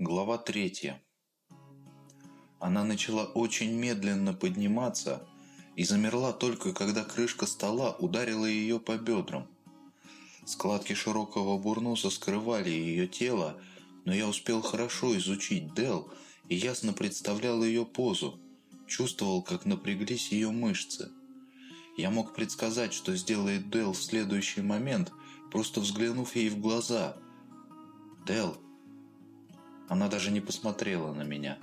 Глава третья. Она начала очень медленно подниматься и замерла только, когда крышка стола ударила ее по бедрам. Складки широкого бурнуса скрывали ее тело, но я успел хорошо изучить Дел и ясно представлял ее позу, чувствовал, как напряглись ее мышцы. Я мог предсказать, что сделает Дел в следующий момент, просто взглянув ей в глаза. «Дел!» Она даже не посмотрела на меня.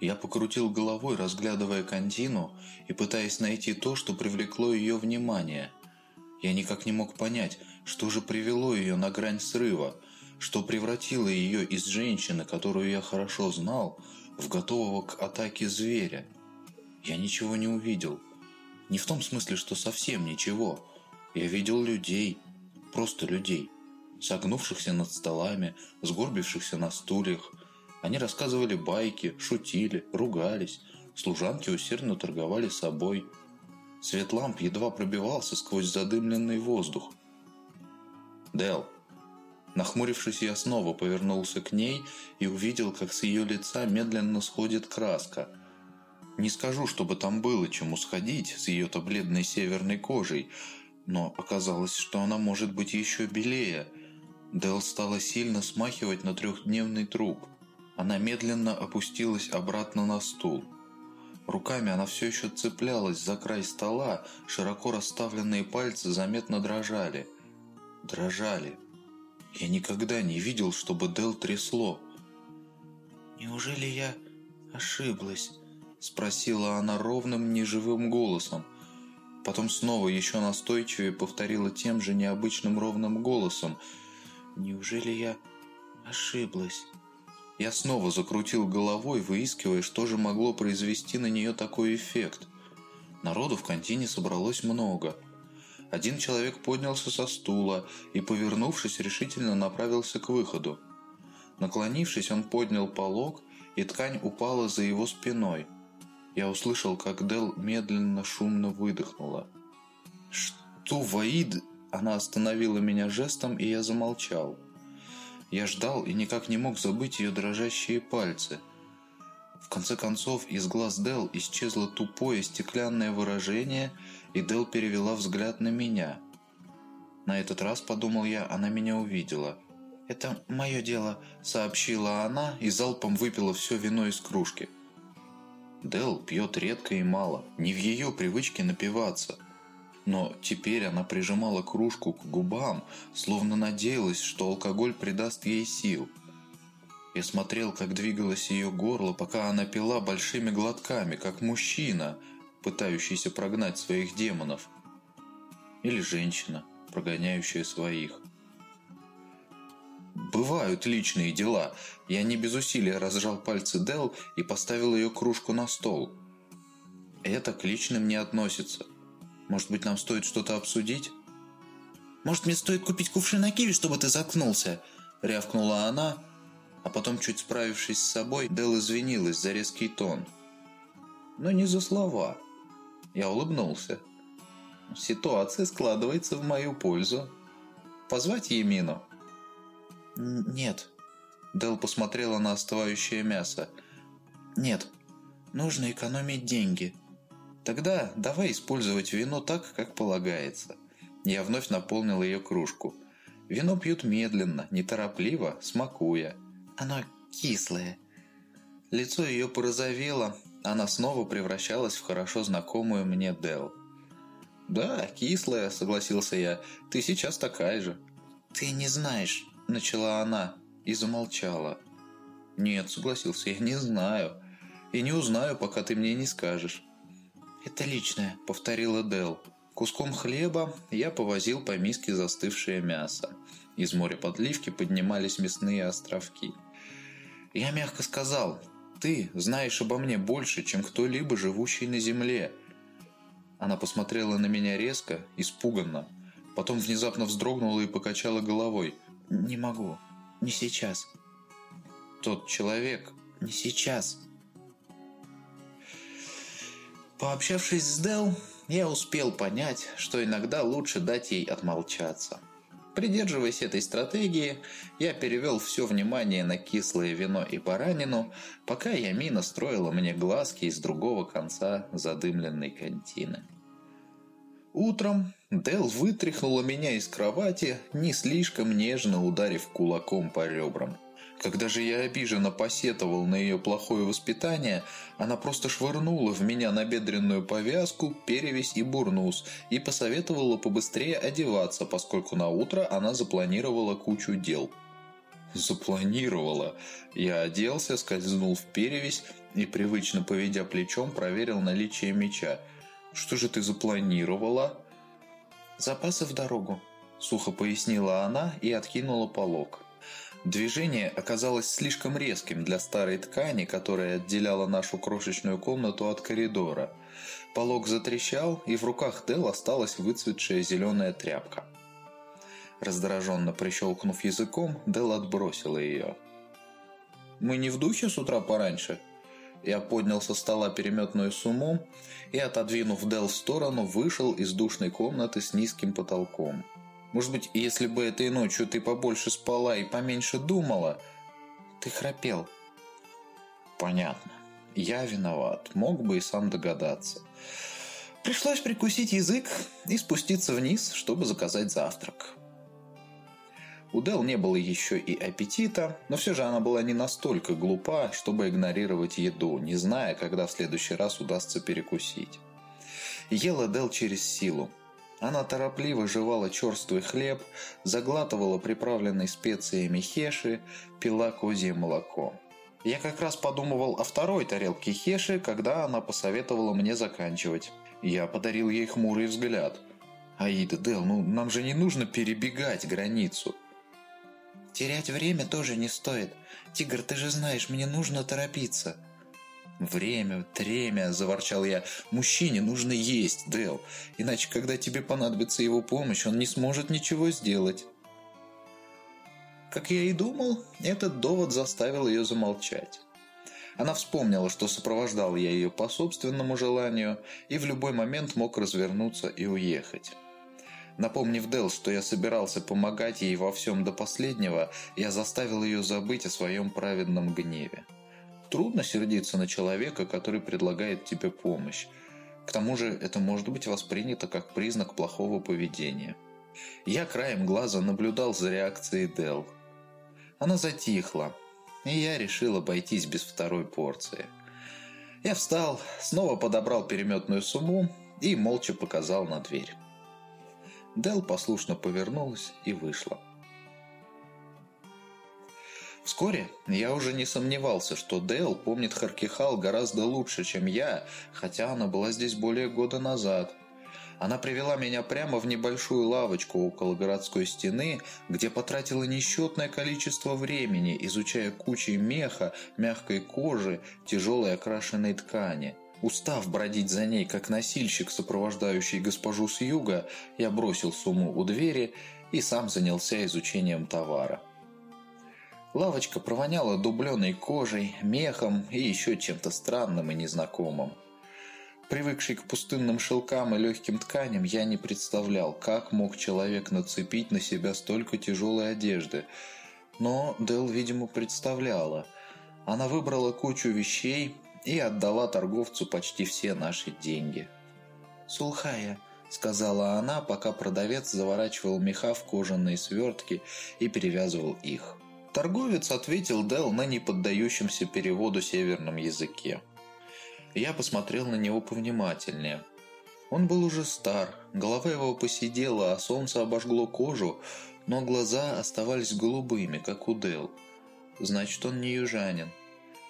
Я покрутил головой, разглядывая Кандину и пытаясь найти то, что привлекло ее внимание. Я никак не мог понять, что же привело ее на грань срыва, что превратило ее из женщины, которую я хорошо знал, в готового к атаке зверя. Я ничего не увидел. Не в том смысле, что совсем ничего. Я видел людей, просто людей согнувшихся над столами, сгорбившихся на стульях. Они рассказывали байки, шутили, ругались. Служанки усердно торговали собой. Свет ламп едва пробивался сквозь задымленный воздух. Дел. Нахмурившись, я снова повернулся к ней и увидел, как с ее лица медленно сходит краска. Не скажу, чтобы там было чему сходить с ее-то бледной северной кожей, но оказалось, что она может быть еще белее – Дел стала сильно смахивать на трехдневный труп. Она медленно опустилась обратно на стул. Руками она все еще цеплялась за край стола, широко расставленные пальцы заметно дрожали. Дрожали. Я никогда не видел, чтобы Дел трясло. «Неужели я ошиблась?» – спросила она ровным, неживым голосом. Потом снова еще настойчивее повторила тем же необычным ровным голосом – Неужели я ошиблась? Я снова закрутил головой, выискивая, что же могло произвести на нее такой эффект. Народу в контине собралось много. Один человек поднялся со стула и, повернувшись, решительно направился к выходу. Наклонившись, он поднял полог, и ткань упала за его спиной. Я услышал, как Дел медленно, шумно выдохнула. «Что, Ваид?» Она остановила меня жестом, и я замолчал. Я ждал и никак не мог забыть ее дрожащие пальцы. В конце концов, из глаз Дел исчезло тупое стеклянное выражение, и Дел перевела взгляд на меня. На этот раз, подумал я, она меня увидела. «Это мое дело», — сообщила она и залпом выпила все вино из кружки. Дел пьет редко и мало, не в ее привычке напиваться — но теперь она прижимала кружку к губам, словно надеялась, что алкоголь придаст ей сил. Я смотрел, как двигалось ее горло, пока она пила большими глотками, как мужчина, пытающийся прогнать своих демонов. Или женщина, прогоняющая своих. Бывают личные дела. Я не без усилия разжал пальцы Дел и поставил ее кружку на стол. Это к личным не относится. Может быть, нам стоит что-то обсудить?» «Может, мне стоит купить кувшин на киви, чтобы ты заткнулся?» Рявкнула она, а потом, чуть справившись с собой, Дел извинилась за резкий тон. Но не за слова. Я улыбнулся. Ситуация складывается в мою пользу. Позвать Емину? Нет. Дел посмотрела на остывающее мясо. Нет. Нужно экономить деньги. Тогда давай использовать вино так, как полагается. Я вновь наполнил ее кружку. Вино пьют медленно, неторопливо, смакуя. Оно кислое. Лицо ее порозовело, она снова превращалась в хорошо знакомую мне Дел. «Да, кислая», — согласился я. «Ты сейчас такая же». «Ты не знаешь», — начала она и замолчала. «Нет», — согласился я, — «не знаю. И не узнаю, пока ты мне не скажешь». «Это личное», — повторила Дел. Куском хлеба я повозил по миске застывшее мясо. Из моря подливки поднимались мясные островки. Я мягко сказал, «Ты знаешь обо мне больше, чем кто-либо, живущий на земле». Она посмотрела на меня резко, испуганно. Потом внезапно вздрогнула и покачала головой. «Не могу. Не сейчас». «Тот человек...» «Не сейчас», Пообщавшись с Дел, я успел понять, что иногда лучше дать ей отмолчаться. Придерживаясь этой стратегии, я перевел все внимание на кислое вино и баранину, пока Ямина строила мне глазки из другого конца задымленной кантины. Утром Дел вытряхнула меня из кровати, не слишком нежно ударив кулаком по ребрам. Когда же я обиженно посетовал на ее плохое воспитание, она просто швырнула в меня набедренную повязку, перевязь и бурнус и посоветовала побыстрее одеваться, поскольку на утро она запланировала кучу дел. Запланировала. Я оделся, скользнул в перевязь и, привычно поведя плечом, проверил наличие меча. «Что же ты запланировала?» «Запасы в дорогу», — сухо пояснила она и откинула полог. Движение оказалось слишком резким для старой ткани, которая отделяла нашу крошечную комнату от коридора. Полог затрещал, и в руках Дел осталась выцветшая зеленая тряпка. Раздраженно прищелкнув языком, Дел отбросила ее. «Мы не в духе с утра пораньше?» Я поднял со стола переметную сумму и, отодвинув Дел в сторону, вышел из душной комнаты с низким потолком. Может быть, если бы этой ночью ты побольше спала и поменьше думала, ты храпел. Понятно. Я виноват. Мог бы и сам догадаться. Пришлось прикусить язык и спуститься вниз, чтобы заказать завтрак. У Дел не было еще и аппетита, но все же она была не настолько глупа, чтобы игнорировать еду, не зная, когда в следующий раз удастся перекусить. Ела Дел через силу, она торопливо жевала черствый хлеб, заглатывала приправленный специями хеши, пила козье молоко. Я как раз подумывал о второй тарелке хеши, когда она посоветовала мне заканчивать. Я подарил ей хмурый взгляд. «Аида, Дел, ну нам же не нужно перебегать границу». «Терять время тоже не стоит. Тигр, ты же знаешь, мне нужно торопиться». «Время, тремя», – заворчал я. «Мужчине нужно есть, Дэл, иначе, когда тебе понадобится его помощь, он не сможет ничего сделать». Как я и думал, этот довод заставил ее замолчать. Она вспомнила, что сопровождал я ее по собственному желанию и в любой момент мог развернуться и уехать. Напомнив Дел, что я собирался помогать ей во всем до последнего, я заставил ее забыть о своем праведном гневе. Трудно сердиться на человека, который предлагает тебе помощь. К тому же это может быть воспринято как признак плохого поведения. Я краем глаза наблюдал за реакцией Дел. Она затихла, и я решил обойтись без второй порции. Я встал, снова подобрал переметную сумму и молча показал на дверь. Дел послушно повернулась и вышла. Вскоре я уже не сомневался, что Дэл помнит Харкихал гораздо лучше, чем я, хотя она была здесь более года назад. Она привела меня прямо в небольшую лавочку около городской стены, где потратила несчетное количество времени, изучая кучи меха, мягкой кожи, тяжелой окрашенной ткани. Устав бродить за ней, как носильщик, сопровождающий госпожу с юга, я бросил сумму у двери и сам занялся изучением товара. Лавочка провоняла дубленой кожей, мехом и еще чем-то странным и незнакомым. Привыкший к пустынным шелкам и легким тканям, я не представлял, как мог человек нацепить на себя столько тяжелой одежды. Но Дел, видимо, представляла. Она выбрала кучу вещей и отдала торговцу почти все наши деньги. «Сулхая», — сказала она, пока продавец заворачивал меха в кожаные свертки и перевязывал их. Торговец ответил Дел на неподдающемся переводу северном языке. Я посмотрел на него повнимательнее. Он был уже стар, голова его посидела, а солнце обожгло кожу, но глаза оставались голубыми, как у Дел. Значит, он не южанин.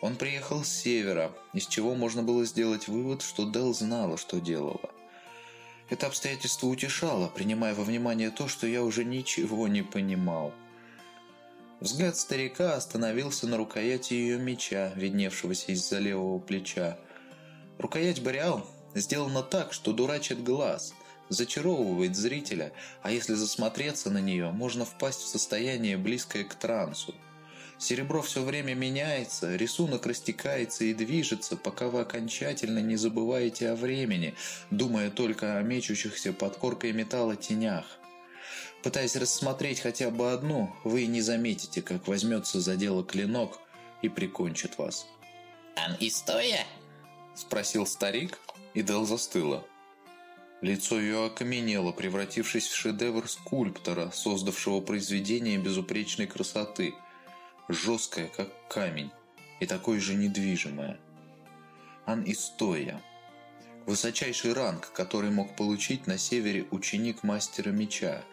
Он приехал с севера, из чего можно было сделать вывод, что Дел знала, что делала. Это обстоятельство утешало, принимая во внимание то, что я уже ничего не понимал. Взгляд старика остановился на рукояти ее меча, видневшегося из-за левого плеча. Рукоять Бориал сделана так, что дурачит глаз, зачаровывает зрителя, а если засмотреться на нее, можно впасть в состояние, близкое к трансу. Серебро все время меняется, рисунок растекается и движется, пока вы окончательно не забываете о времени, думая только о мечущихся под коркой металла тенях. Пытаясь рассмотреть хотя бы одну, вы не заметите, как возьмется за дело клинок и прикончит вас. «Ан Истоя?» – спросил старик, и Дел застыла. Лицо ее окаменело, превратившись в шедевр скульптора, создавшего произведение безупречной красоты, жесткое, как камень, и такое же недвижимое. Ан Истоя – высочайший ранг, который мог получить на севере ученик мастера меча –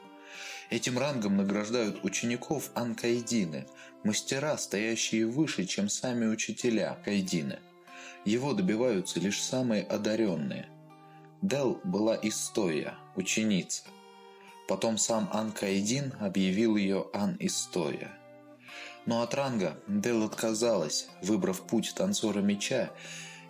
Этим рангом награждают учеников анкайдины, мастера, стоящие выше, чем сами учителя кайдины. Его добиваются лишь самые одаренные. Дел была Истоя, ученица. Потом сам Анкайдин объявил ее Ан-Истоя. Но от ранга Дел отказалась, выбрав путь танцора меча,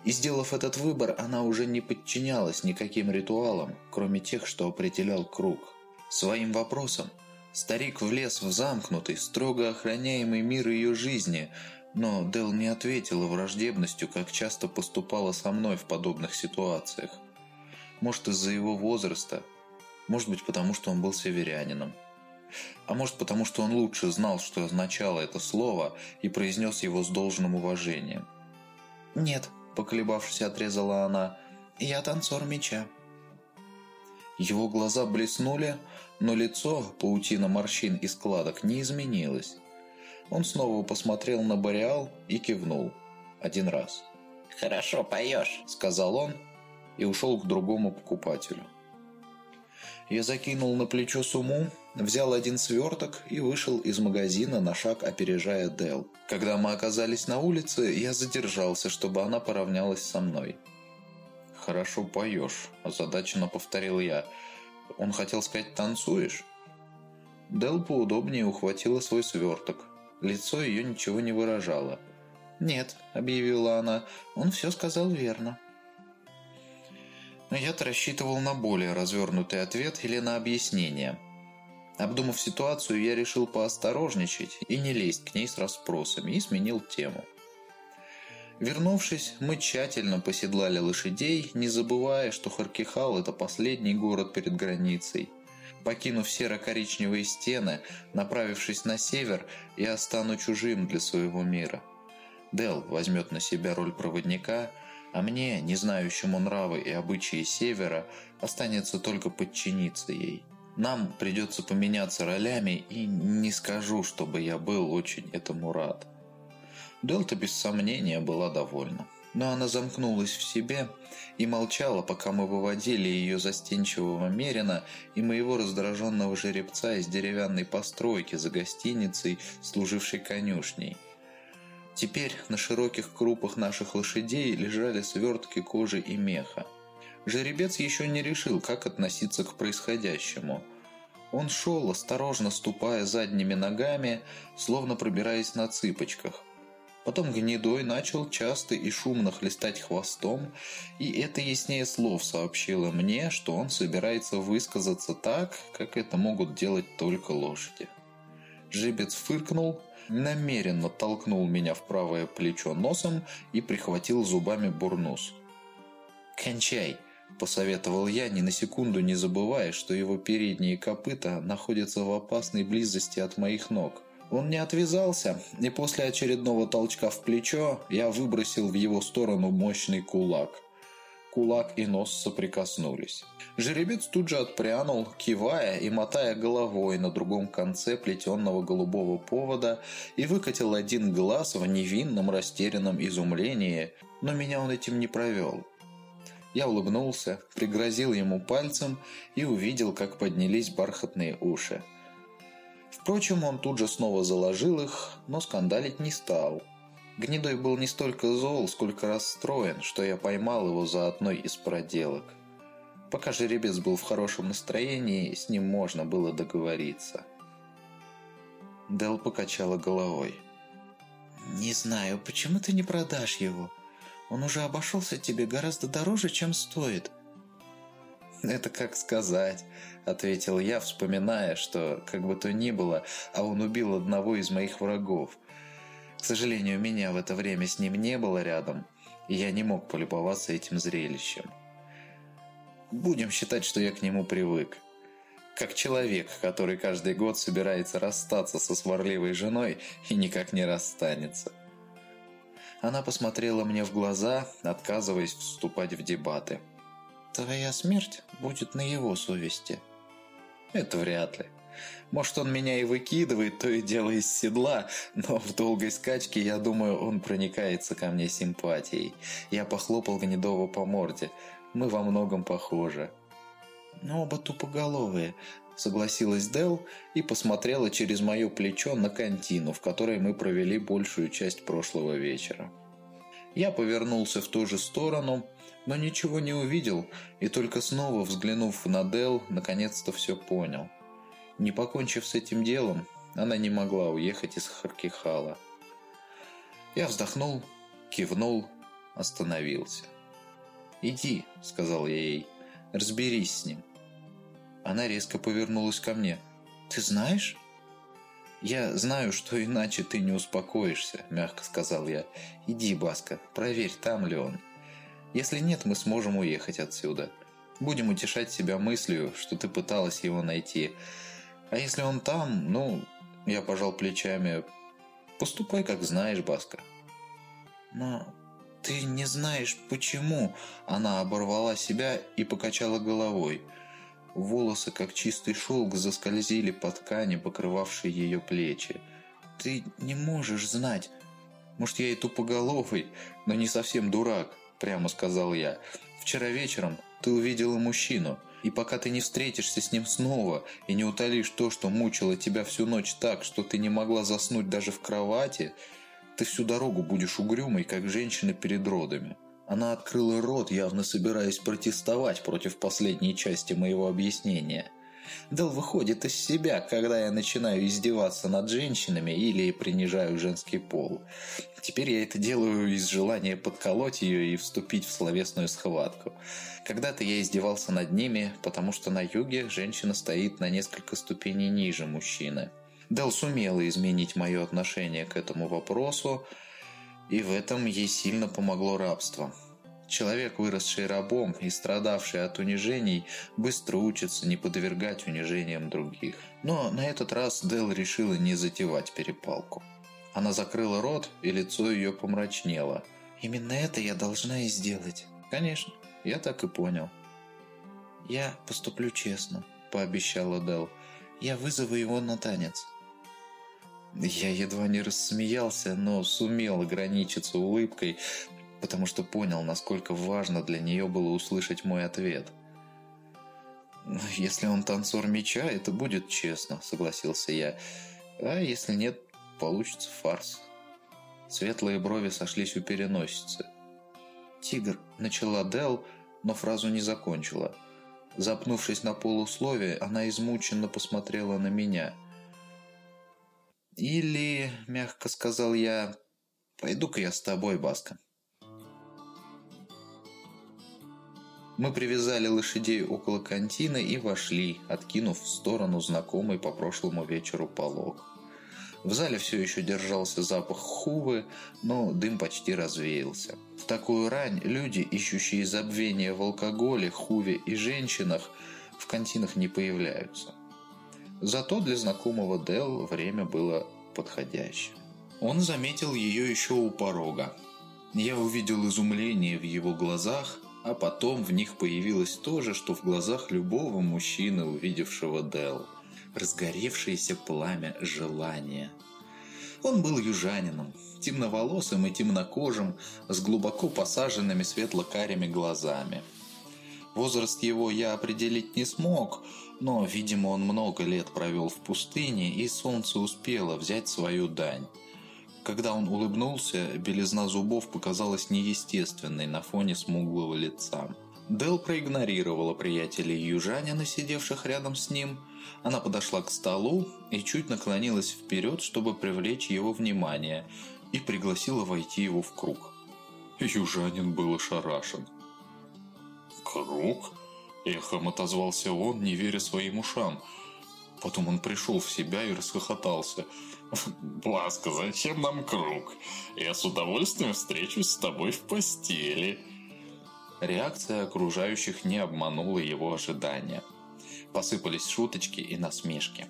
и сделав этот выбор, она уже не подчинялась никаким ритуалам, кроме тех, что определял круг – Своим вопросом старик влез в замкнутый, строго охраняемый мир ее жизни, но Дел не ответила враждебностью, как часто поступала со мной в подобных ситуациях. Может, из-за его возраста, может быть, потому что он был северянином. А может, потому что он лучше знал, что означало это слово, и произнес его с должным уважением. «Нет», – поколебавшись, отрезала она, – «я танцор меча». Его глаза блеснули, но лицо, паутина морщин и складок, не изменилось. Он снова посмотрел на Бореал и кивнул. Один раз. «Хорошо поешь», — сказал он и ушел к другому покупателю. Я закинул на плечо сумму, взял один сверток и вышел из магазина на шаг, опережая Дел. Когда мы оказались на улице, я задержался, чтобы она поравнялась со мной. «Хорошо поешь», – озадаченно повторил я. «Он хотел сказать, танцуешь?» Дел поудобнее ухватила свой сверток. Лицо ее ничего не выражало. «Нет», – объявила она, – «он все сказал верно». Но я-то рассчитывал на более развернутый ответ или на объяснение. Обдумав ситуацию, я решил поосторожничать и не лезть к ней с расспросами и сменил тему. Вернувшись, мы тщательно поседлали лошадей, не забывая, что Харкихал – это последний город перед границей. Покинув серо-коричневые стены, направившись на север, я стану чужим для своего мира. Дел возьмет на себя роль проводника, а мне, не знающему нравы и обычаи севера, останется только подчиниться ей. Нам придется поменяться ролями, и не скажу, чтобы я был очень этому рад. Делта без сомнения была довольна. Но она замкнулась в себе и молчала, пока мы выводили ее застенчивого Мерина и моего раздраженного жеребца из деревянной постройки за гостиницей, служившей конюшней. Теперь на широких крупах наших лошадей лежали свертки кожи и меха. Жеребец еще не решил, как относиться к происходящему. Он шел, осторожно ступая задними ногами, словно пробираясь на цыпочках. Потом гнедой начал часто и шумно хлестать хвостом, и это яснее слов сообщило мне, что он собирается высказаться так, как это могут делать только лошади. Жибец фыркнул, намеренно толкнул меня в правое плечо носом и прихватил зубами бурнус. «Кончай!» – посоветовал я, ни на секунду не забывая, что его передние копыта находятся в опасной близости от моих ног – он не отвязался, и после очередного толчка в плечо я выбросил в его сторону мощный кулак. Кулак и нос соприкоснулись. Жеребец тут же отпрянул, кивая и мотая головой на другом конце плетенного голубого повода и выкатил один глаз в невинном растерянном изумлении, но меня он этим не провел. Я улыбнулся, пригрозил ему пальцем и увидел, как поднялись бархатные уши. Впрочем, он тут же снова заложил их, но скандалить не стал. Гнедой был не столько зол, сколько расстроен, что я поймал его за одной из проделок. Пока жеребец был в хорошем настроении, с ним можно было договориться. Дел покачала головой. «Не знаю, почему ты не продашь его? Он уже обошелся тебе гораздо дороже, чем стоит». «Это как сказать», — ответил я, вспоминая, что, как бы то ни было, а он убил одного из моих врагов. К сожалению, меня в это время с ним не было рядом, и я не мог полюбоваться этим зрелищем. Будем считать, что я к нему привык. как человек, который каждый год собирается расстаться со сварливой женой и никак не расстанется. Она посмотрела мне в глаза, отказываясь вступать в дебаты. «Твоя смерть будет на его совести». «Это вряд ли. Может, он меня и выкидывает, то и дело из седла, но в долгой скачке, я думаю, он проникается ко мне симпатией. Я похлопал Гнедова по морде. Мы во многом похожи. «Но оба тупоголовые», — согласилась Дел и посмотрела через мое плечо на кантину, в которой мы провели большую часть прошлого вечера. Я повернулся в ту же сторону, но ничего не увидел, и только снова взглянув на Дел, наконец-то все понял. Не покончив с этим делом, она не могла уехать из Харкихала. Я вздохнул, кивнул, остановился. «Иди», — сказал я ей, — «разберись с ним». Она резко повернулась ко мне. «Ты знаешь?» «Я знаю, что иначе ты не успокоишься», – мягко сказал я. «Иди, Баска, проверь, там ли он. Если нет, мы сможем уехать отсюда. Будем утешать себя мыслью, что ты пыталась его найти. А если он там, ну...» Я пожал плечами. «Поступай, как знаешь, Баска». «Но ты не знаешь, почему...» Она оборвала себя и покачала головой – Волосы, как чистый шелк, заскользили по ткани, покрывавшей ее плечи. «Ты не можешь знать. Может, я и тупоголовый, но не совсем дурак», – прямо сказал я. «Вчера вечером ты увидела мужчину, и пока ты не встретишься с ним снова и не утолишь то, что мучило тебя всю ночь так, что ты не могла заснуть даже в кровати, ты всю дорогу будешь угрюмой, как женщина перед родами». Она открыла рот, явно собираясь протестовать против последней части моего объяснения. Дел выходит из себя, когда я начинаю издеваться над женщинами или принижаю женский пол. Теперь я это делаю из желания подколоть ее и вступить в словесную схватку. Когда-то я издевался над ними, потому что на юге женщина стоит на несколько ступеней ниже мужчины. Дел сумела изменить мое отношение к этому вопросу, и в этом ей сильно помогло рабство. Человек, выросший рабом и страдавший от унижений, быстро учится не подвергать унижениям других. Но на этот раз Дел решила не затевать перепалку. Она закрыла рот, и лицо ее помрачнело. «Именно это я должна и сделать». «Конечно, я так и понял». «Я поступлю честно», – пообещала Дел. «Я вызову его на танец». Я едва не рассмеялся, но сумел ограничиться улыбкой, потому что понял, насколько важно для нее было услышать мой ответ. «Если он танцор меча, это будет честно», — согласился я. «А если нет, получится фарс». Светлые брови сошлись у переносицы. «Тигр», — начала Дел, но фразу не закончила. Запнувшись на полусловие, она измученно посмотрела на меня — или, мягко сказал я, пойду-ка я с тобой, Баска. Мы привязали лошадей около контины и вошли, откинув в сторону знакомый по прошлому вечеру полог. В зале все еще держался запах хувы, но дым почти развеялся. В такую рань люди, ищущие забвения в алкоголе, хуве и женщинах, в континах не появляются. Зато для знакомого Дел время было подходящим. Он заметил ее еще у порога. Я увидел изумление в его глазах, а потом в них появилось то же, что в глазах любого мужчины, увидевшего Дел. Разгоревшееся пламя желания. Он был южанином, темноволосым и темнокожим, с глубоко посаженными светло-карими глазами. Возраст его я определить не смог, но, видимо, он много лет провел в пустыне, и солнце успело взять свою дань. Когда он улыбнулся, белизна зубов показалась неестественной на фоне смуглого лица. Дел проигнорировала приятелей южанина, сидевших рядом с ним. Она подошла к столу и чуть наклонилась вперед, чтобы привлечь его внимание, и пригласила войти его в круг. Южанин был ошарашен. «Круг?» Эхом отозвался он, не веря своим ушам. Потом он пришел в себя и расхохотался. «Бласка, зачем нам круг? Я с удовольствием встречусь с тобой в постели». Реакция окружающих не обманула его ожидания. Посыпались шуточки и насмешки.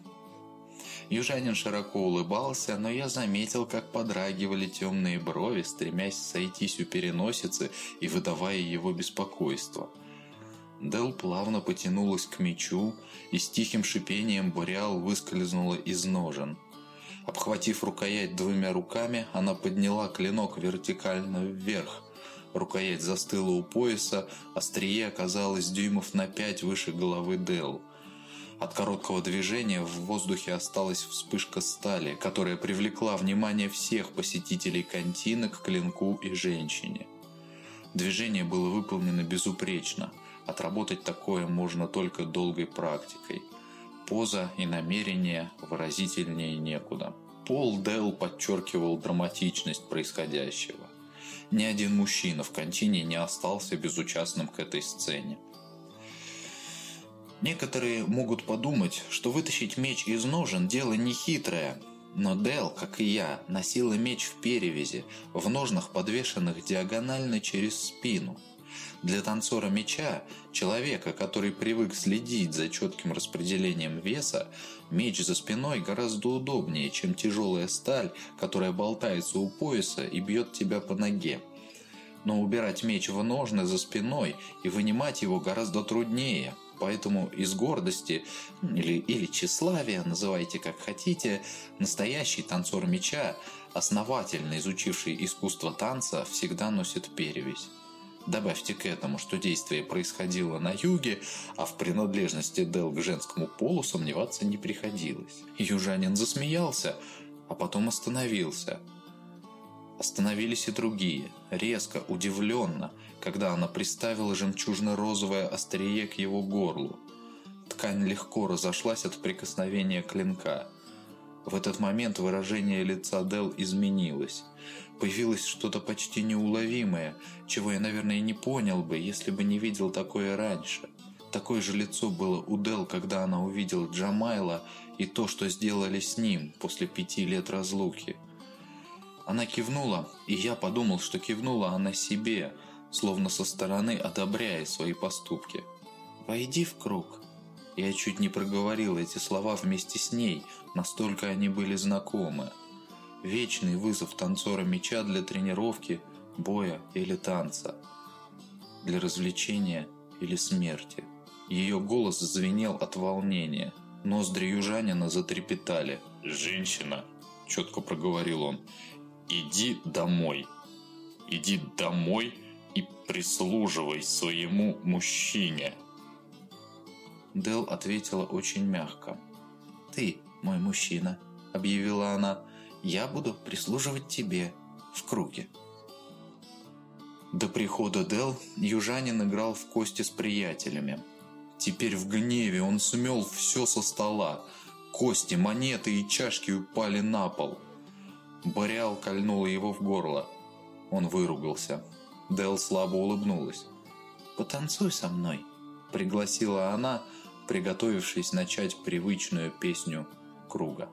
Южанин широко улыбался, но я заметил, как подрагивали темные брови, стремясь сойтись у переносицы и выдавая его беспокойство. Дел плавно потянулась к мечу, и с тихим шипением Бореал выскользнула из ножен. Обхватив рукоять двумя руками, она подняла клинок вертикально вверх. Рукоять застыла у пояса, острие оказалось дюймов на пять выше головы Дел. От короткого движения в воздухе осталась вспышка стали, которая привлекла внимание всех посетителей кантины к клинку и женщине. Движение было выполнено безупречно. Отработать такое можно только долгой практикой. Поза и намерение выразительнее некуда. Пол Дел подчеркивал драматичность происходящего. Ни один мужчина в контине не остался безучастным к этой сцене. Некоторые могут подумать, что вытащить меч из ножен – дело нехитрое. Но Дел, как и я, носила меч в перевязи, в ножнах, подвешенных диагонально через спину. Для танцора меча, человека, который привык следить за четким распределением веса, меч за спиной гораздо удобнее, чем тяжелая сталь, которая болтается у пояса и бьет тебя по ноге. Но убирать меч в ножны за спиной и вынимать его гораздо труднее – Поэтому из гордости или, или тщеславия, называйте как хотите, настоящий танцор меча, основательно изучивший искусство танца, всегда носит перевязь. Добавьте к этому, что действие происходило на юге, а в принадлежности Дел к женскому полу сомневаться не приходилось. Южанин засмеялся, а потом остановился – Остановились и другие, резко, удивленно, когда она приставила жемчужно-розовое острие к его горлу. Ткань легко разошлась от прикосновения клинка. В этот момент выражение лица Дел изменилось. Появилось что-то почти неуловимое, чего я, наверное, не понял бы, если бы не видел такое раньше. Такое же лицо было у Дел, когда она увидела Джамайла и то, что сделали с ним после пяти лет разлуки – она кивнула, и я подумал, что кивнула она себе, словно со стороны одобряя свои поступки. «Войди в круг». Я чуть не проговорил эти слова вместе с ней, настолько они были знакомы. Вечный вызов танцора меча для тренировки, боя или танца. Для развлечения или смерти. Ее голос звенел от волнения. Ноздри южанина затрепетали. «Женщина!» – четко проговорил он иди домой. Иди домой и прислуживай своему мужчине. Дел ответила очень мягко. «Ты мой мужчина», — объявила она. «Я буду прислуживать тебе в круге». До прихода Дел южанин играл в кости с приятелями. Теперь в гневе он смел все со стола. Кости, монеты и чашки упали на пол — Бориал кольнула его в горло. Он выругался. Дел слабо улыбнулась. «Потанцуй со мной», — пригласила она, приготовившись начать привычную песню круга.